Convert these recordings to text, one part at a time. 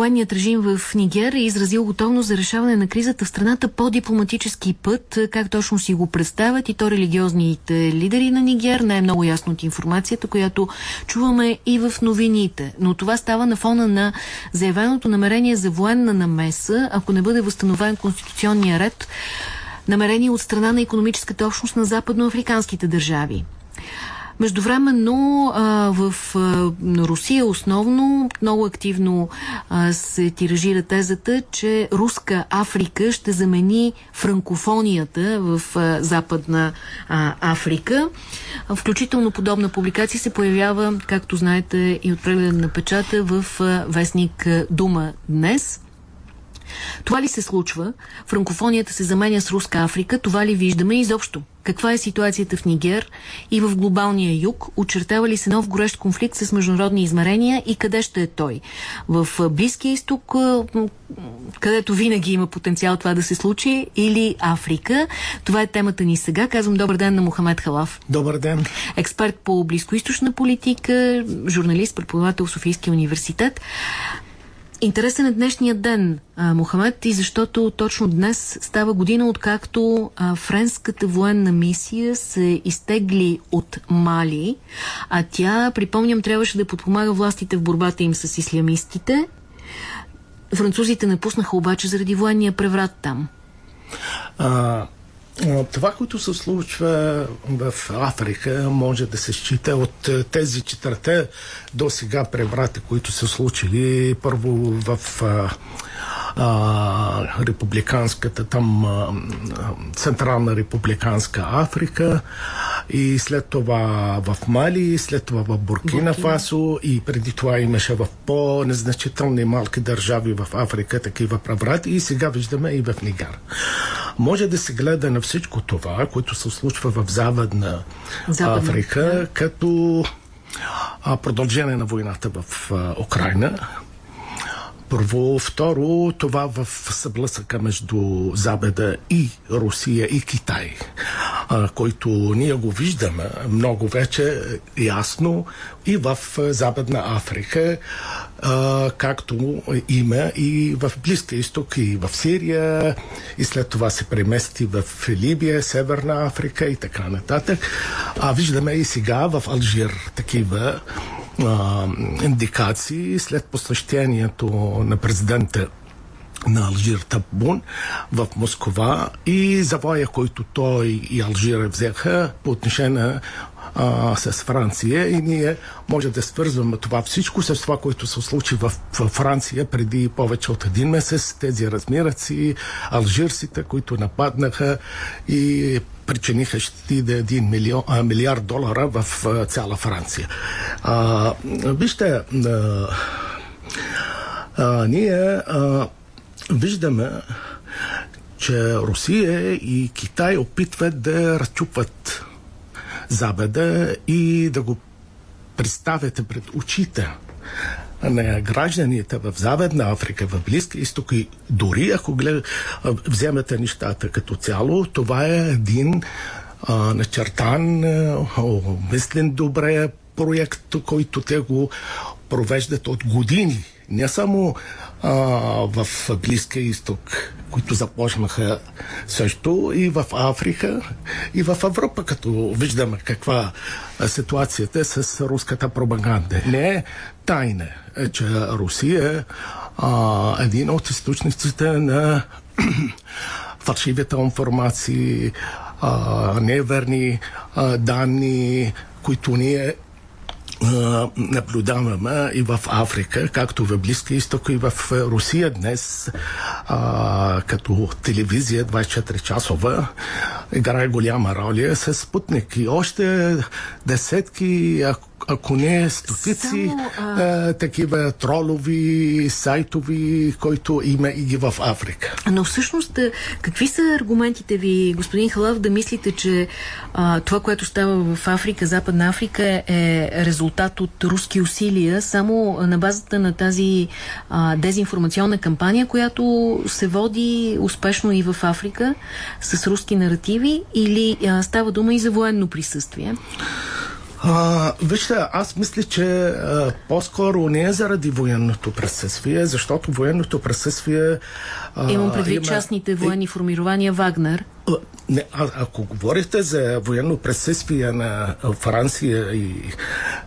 Военният режим в Нигер е изразил готовност за решаване на кризата в страната по дипломатически път. Как точно си го представят и то религиозните лидери на Нигер. Не е ясно от информацията, която чуваме и в новините. Но това става на фона на заявеното намерение за военна намеса, ако не бъде възстановен конституционния ред, намерение от страна на економическата общност на западноафриканските държави. Междувременно а, в а, Русия основно много активно а, се тиражира тезата, че руска Африка ще замени франкофонията в а, Западна а, Африка. А, включително подобна публикация се появява, както знаете, и от прегледа на печата в а, вестник Дума днес. Това ли се случва? Франкофонията се заменя с Руска Африка. Това ли виждаме изобщо? Каква е ситуацията в Нигер и в глобалния юг? Очертава ли се нов горещ конфликт с международни измерения и къде ще е той? В Близкия изток, където винаги има потенциал това да се случи, или Африка? Това е темата ни сега. Казвам добър ден на Мохамед Халав. Добър ден. Експерт по близкоисточна политика, журналист, преподавател в Софийския университет. Интересен е днешния ден, Мохамед, и защото точно днес става година, откакто а, френската военна мисия се изтегли от Мали, а тя, припомням, трябваше да подпомага властите в борбата им с ислямистите. Французите напуснаха обаче заради военния преврат там. А, това, което се случва в Африка, може да се счита от е, тези четвърте до сега преврати, които са случили първо в а, републиканската, там а, Централна републиканска Африка и след това в Мали, след това в Буркина Фасо и преди това имаше в по-незначителни малки държави в Африка такива преврати и сега виждаме и в Нигар. Може да се гледа на всичко това, което се случва в Западна, Западна Африка, да. като продължение на войната в Украина, първо. Второ, това в съблъсъка между Запада и Русия и Китай, а, който ние го виждаме много вече ясно и в Западна Африка, а, както има и в Близкия изток, и в Сирия, и след това се премести в Либия, Северна Африка и така нататък. А виждаме и сега в Алжир такива а, индикации след посещението на президента на Алжир Табун в Москва и завоя, който той и Алжира взеха по отношение а, с Франция и ние може да свързваме това всичко с това, което се случи в, в Франция преди повече от един месец. Тези размираци, алжирците, които нападнаха и причиниха щети да 1 милион, а, милиард долара в а, цяла Франция. А, вижте, а, а, ние а, виждаме, че Русия и Китай опитват да разчупват Запада и да го представяте пред очите на гражданите в Западна Африка, в Близки изток и дори ако глед, вземете нещата като цяло, това е един а, начертан, мислен добре проект, който те го провеждат от години. Не само а, в Близкия изток, които започнаха също и в Африка, и в Европа, като виждаме каква е ситуацията с руската пропаганда. Не е тайна, е, че Русия е един от източниците на фалшивите информации, а, неверни а, данни, които ние наблюдаваме и в Африка, както в Близкия изток и в Русия днес, а, като телевизия 24 часова, играе голяма роля с Спутник. И още десетки, ако ако не стотици Само, а... а, такива тролови сайтови, които има и в Африка. Но всъщност, какви са аргументите ви, господин Халав, да мислите, че а, това, което става в Африка, Западна Африка, е резултат от руски усилия, само на базата на тази а, дезинформационна кампания, която се води успешно и в Африка с руски наративи, или а, става дума и за военно присъствие? А, вижте, аз мисля, че по-скоро не е заради военното присъствие, защото военното присъствие... А, Имам предвид има... частните военни формирования Вагнер. Не, а, ако говорите за военно присъствие на Франция и,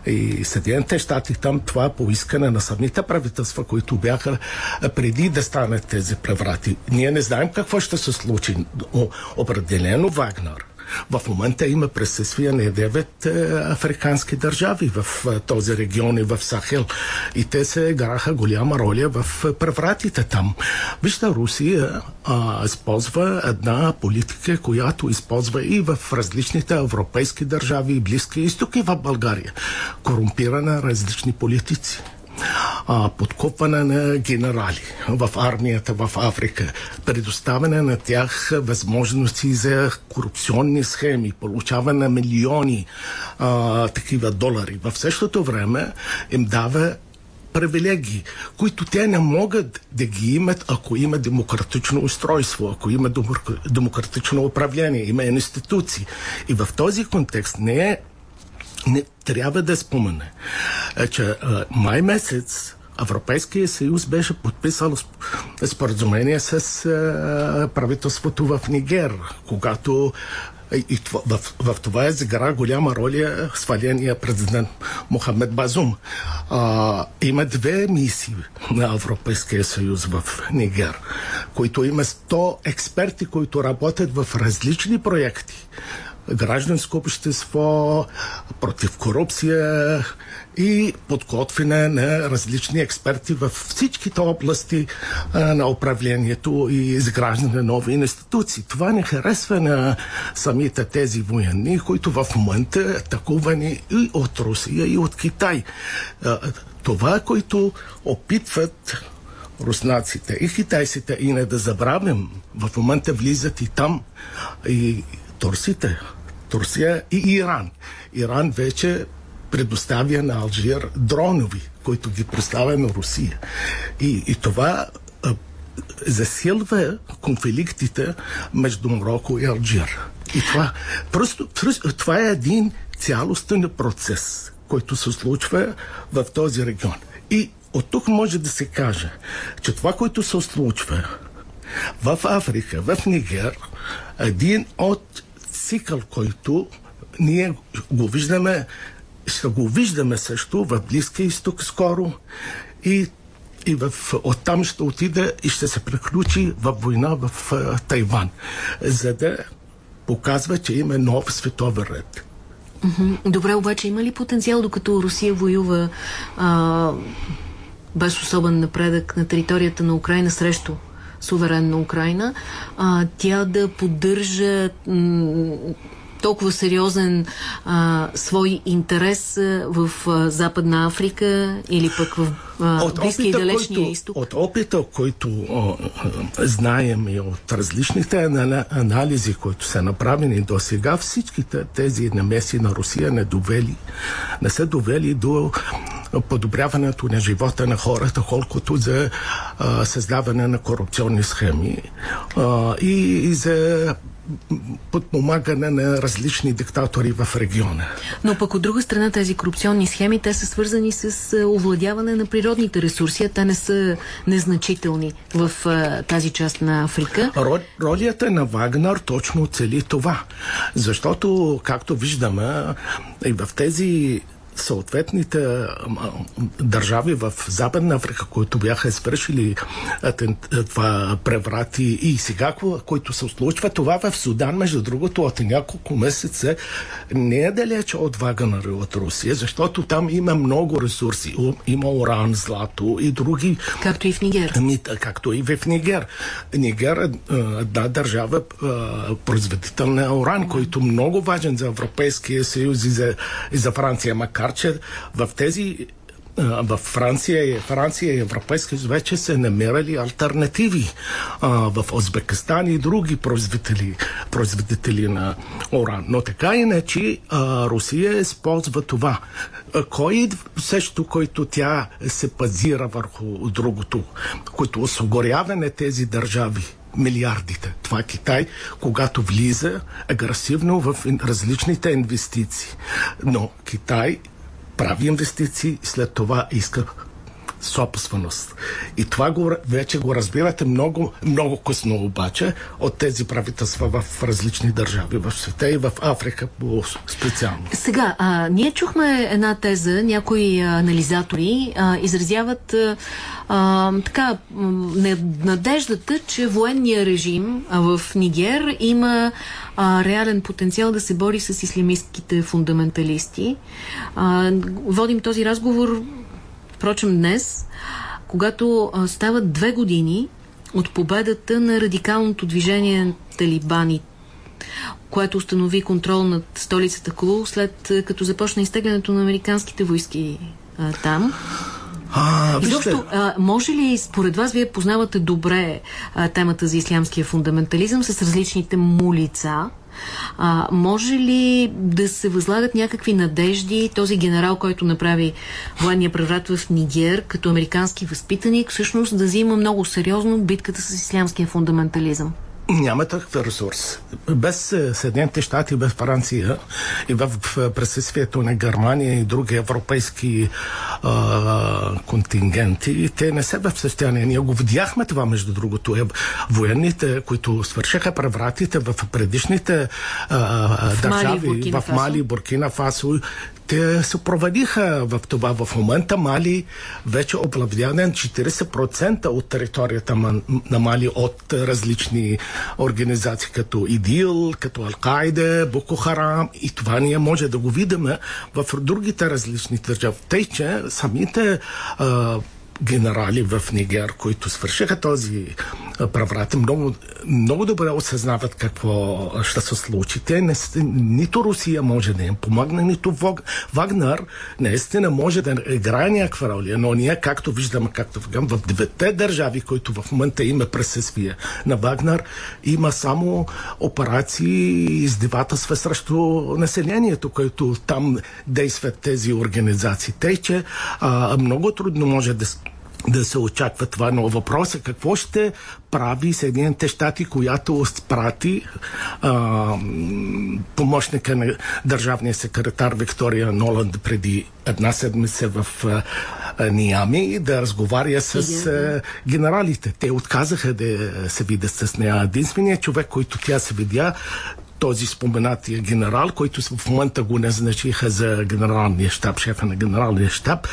и Съединените щати, там това по искане на самите правителства, които бяха преди да станат тези преврати. Ние не знаем какво ще се случи. Определено Вагнер в момента има присъствие на девет е, африкански държави в е, този регион и в Сахел. И те се играха голяма роля в е, превратите там. Вижте, Русия а, използва една политика, която използва и в различните европейски държави и Близки изток и в България. Корумпирана различни политици а, подкупване на генерали в армията в Африка, предоставяне на тях възможности за корупционни схеми, получаване на милиони а, такива долари. В същото време им дава привилегии, които те не могат да ги имат, ако има демократично устройство, ако има демократично управление, има институции. И в този контекст не е не трябва да спомене, е, че а, май месец Европейския съюз беше подписал споразумение с а, правителството в Нигер, когато и това, в, в това е загра голяма роля сваления президент Мохамед Базум. А, има две мисии на Европейския съюз в Нигер, които има 100 експерти, които работят в различни проекти гражданско общество, против корупция и подготвяне на различни експерти в всичките области на управлението и изграждане на нови институции. Това не харесва на самите тези военни, които в момента атакувани и от Русия, и от Китай. Това, което опитват руснаците и китайците, и не да забравим, в момента влизат и там и турците, Турция и Иран. Иран вече предоставя на Алжир дронови, които ги представя на Русия. И, и това а, засилва конфликтите между Марокко и Алжир. И това, просто, това е един цялостен процес, който се случва в този регион. И от тук може да се каже, че това, което се случва в Африка, в Нигер, един от цикъл, който ние го виждаме, ще го виждаме също в Близкия изток скоро и и в, оттам ще отида и ще се приключи в война в uh, Тайван, за да показва, че има нов световен ред. Добре, обаче има ли потенциал, докато Русия воюва а, без особен напредък на територията на Украина срещу суверенна Украина, а, тя да поддържа толкова сериозен а, свой интерес а, в а, Западна Африка или пък в а, Близкия и Далечния който, изток? От опита, който а, знаем и от различните анализи, които са направени до сега, всичките тези намеси на Русия не довели, не са довели до подобряването на живота на хората, колкото за а, създаване на корупционни схеми а, и, и за подпомагане на различни диктатори в региона. Но пък от друга страна тези корупционни схеми, те са свързани с овладяване на природните ресурси, а те не са незначителни в тази част на Африка. Ро, ролята на Вагнер точно цели това. Защото, както виждаме, и в тези съответните държави в Западна Африка, които бяха свършили това преврати и сега, които се случва, това в Судан, между другото, от няколко месеца не е далече от Вагнер от Русия, защото там има много ресурси. Има уран, злато и други. Както и в Нигер. Ами, както и в Нигер. Нигер е една държава производител на уран, който е много важен за Европейския съюз и за, и за Франция, макар макар че в тези в Франция, Франция и Европейския съюз вече се намерали альтернативи а, в Узбекистан и други производители, производители на уран. Но така иначе а, Русия използва това. А, кой също, който тя се базира върху другото, който осигурява на тези държави милиардите. Това е Китай, когато влиза агресивно в различните инвестиции. Но Китай прави инвестиции след това иска собственост. И това го, вече го разбирате много, много късно обаче от тези правителства в различни държави в света и в Африка специално. Сега, а, ние чухме една теза, някои анализатори а, изразяват а, така надеждата, че военния режим в Нигер има а, реален потенциал да се бори с ислямистките фундаменталисти. А, водим този разговор Впрочем, днес, когато а, стават две години от победата на радикалното движение талибани, което установи контрол над столицата Кулу, след като започна изтеглянето на американските войски а, там. А, Изобщо, а, може ли, според вас, вие познавате добре а, темата за ислямския фундаментализъм с различните му лица? А, може ли да се възлагат някакви надежди този генерал, който направи военния преврат в Нигер, като американски възпитаник, всъщност да взима много сериозно битката с ислямския фундаментализъм? Няма такъв ресурс. Без е, Съединените щати, без Франция и в присъствието на Германия и други европейски а, контингенти, те не са в състояние. Ние го видяхме това, между другото. Е, военните, които свършиха превратите в предишните а, държави, Мали, в Мали, Буркина Фасо, те се провалиха в това. В момента Мали вече оплавдянен 40% от територията на Мали от различни организации, като ИДИЛ, като Ал-Кайде, Боко Харам и това ние може да го видим в другите различни държави. Тъй, че самите а, генерали в Нигер, които свършиха този преврат, много, много добре осъзнават какво ще се случи. Те не, нито Русия може да им помогне, нито Вагнер наистина може да играе някаква роля, но ние, както виждаме, както в девете държави, които в момента има присъствие на Вагнер, има само операции издевателства срещу населението, което там действат тези организации. Тъй, че а, много трудно може да да се очаква това. Но въпросът е какво ще прави Съединените щати, която спрати а, помощника на държавния секретар Виктория Ноланд преди една седмица в а, Ниами да разговаря с а, генералите. Те отказаха да се видят с нея. Единственият човек, който тя се видя, този споменатия генерал, който в момента го назначиха за генералния щаб, шефа на генералния щаб,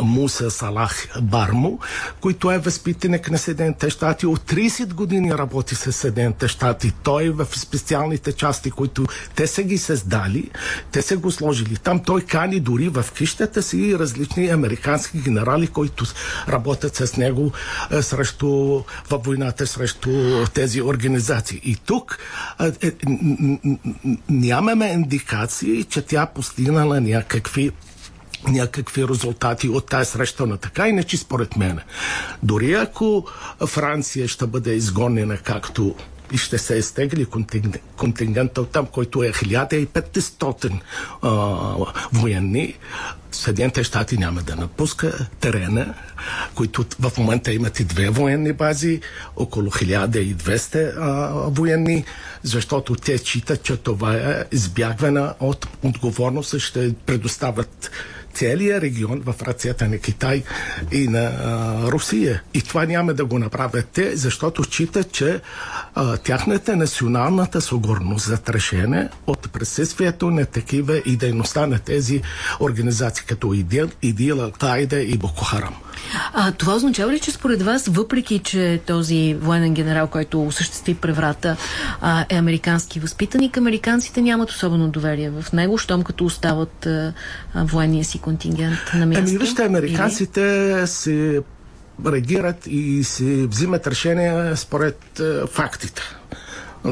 Муса Салах Бармо, който е възпитаник на Съединените щати. От 30 години работи с Съединените щати. Той в специалните части, които те са ги създали, те са го сложили там. Той кани дори в къщата си различни американски генерали, които работят с него срещу, във войната срещу тези организации. И тук нямаме индикации, че тя постигнала някакви някакви резултати от тази среща на така, иначе според мен. Дори ако Франция ще бъде изгонена както и ще се изтегли контингента от там, който е 1500 а, военни, Съединените щати няма да напуска терена, които в момента имат и две военни бази, около 1200 а, военни, защото те читат, че това е избягване от отговорност и ще предоставят целият регион в ръцете на Китай и на а, Русия. И това няма да го направят те, защото считат, че а, тяхната националната сигурност застрашена от присъствието на такива и дейността на тези организации, като ИДИЛ, ИДИЛ Ал-Каида и Боко Харам. А това означава ли, че според вас, въпреки, че този военен генерал, който осъществи преврата, а, е американски възпитаник, американците нямат особено доверие в него, щом като остават а, военния си контингент на място? Ами вижте, американците Или? се реагират и се взимат решения според а, фактите.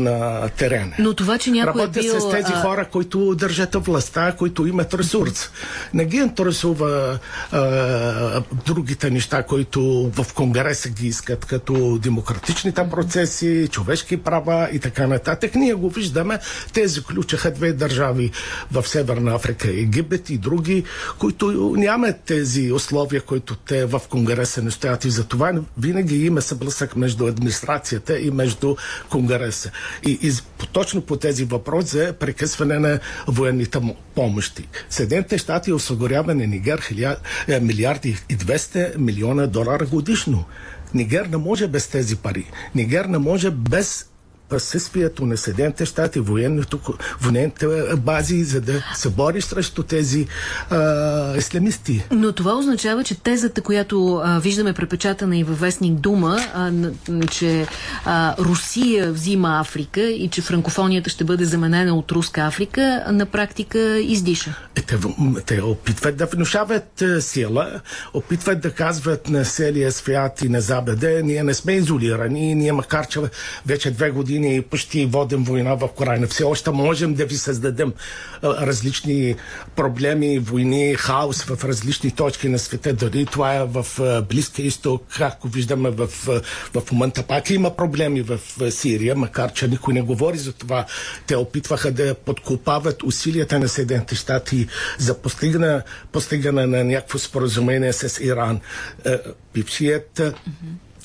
На терена. Но това, че някой Работя е бил... с тези хора, които държат властта, които имат ресурс. Не ги интересува а, другите неща, които в Конгреса ги искат, като демократичните процеси, човешки права и така нататък. Ние го виждаме. Те заключаха две държави в Северна Африка, Египет и други, които нямат тези условия, които те в Конгреса не стоят. И затова винаги има съблъсък между администрацията и между Конгреса. И, и точно по тези въпроси за прекъсване на военните помощи. Съединените щати осигурява на Нигер е, милиарди и 200 милиона долара годишно. Нигер не може без тези пари. Нигер не може без присъствието на Съединените щати, военните бази, за да се бори срещу тези а, исламисти. Но това означава, че тезата, която а, виждаме препечатана и във вестник Дума, а, че а, Русия взима Африка и че франкофонията ще бъде заменена от руска Африка, на практика издиша. Е, те, те опитват да внушават сила, опитват да казват на целия свят и на Запада, ние не сме изолирани, ние макар че вече две години години почти водим война в Корайна. Все още можем да ви създадем различни проблеми, войни, хаос в различни точки на света. Дори това е в Близкия изток, както виждаме в, в, момента пак има проблеми в Сирия, макар че никой не говори за това. Те опитваха да подкопават усилията на Съединените щати за постигане, постигане на някакво споразумение с Иран. Бившият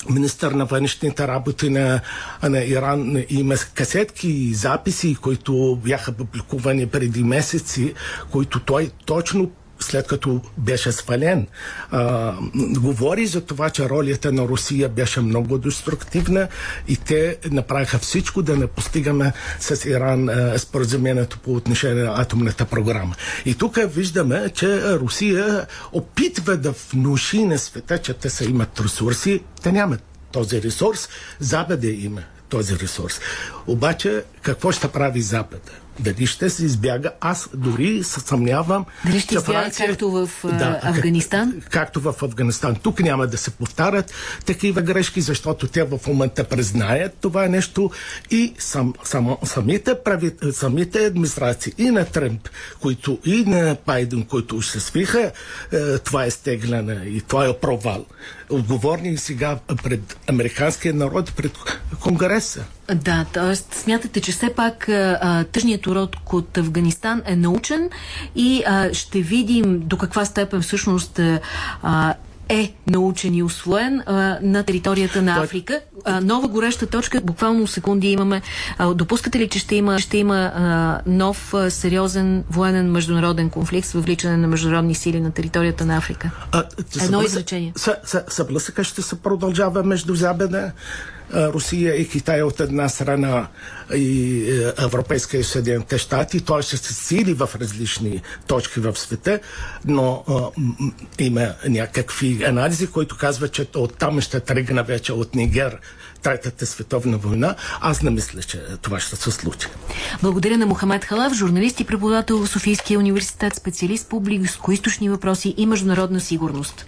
министър на външните работи на, на Иран има касетки и записи, които бяха публикувани преди месеци, които той точно след като беше свален, а, говори за това, че ролята на Русия беше много деструктивна и те направиха всичко да не постигаме с Иран споразумението по отношение на атомната програма. И тук виждаме, че Русия опитва да внуши на света, че те са имат ресурси, те нямат този ресурс, Запада има този ресурс. Обаче, какво ще прави Запада? Дали ще се избяга? Аз дори се съмнявам. Дали ще избяга Франция... както в да, Афганистан? Как, както в Афганистан. Тук няма да се повтарят такива грешки, защото те в момента признаят това нещо и сам, сам, самите, прави, самите администрации и на Тръмп, които и на Пайден, които ще свиха, е, това е стегляне и това е провал. Отговорни сега пред американския народ, пред Конгреса. Да, т.е. смятате, че все пак а, тъжният урод от Афганистан е научен и а, ще видим до каква степен всъщност а, е научен и освоен а, на територията на Африка. А, нова гореща точка, буквално секунди имаме. А, допускате ли, че ще има, ще има а, нов а, сериозен военен международен конфликт с въвличане на международни сили на територията на Африка? А, Едно изречение. Съблъсъка ще се продължава между Запада Русия и Китай от една страна и Европейска и Съединените щати. Той ще се сили в различни точки в света, но а, има някакви анализи, които казват, че оттам ще тръгне вече от Нигер Третата световна война. Аз не мисля, че това ще се случи. Благодаря на Мохамед Халав, журналист и преподавател в Софийския университет, специалист по близкоисточни въпроси и международна сигурност.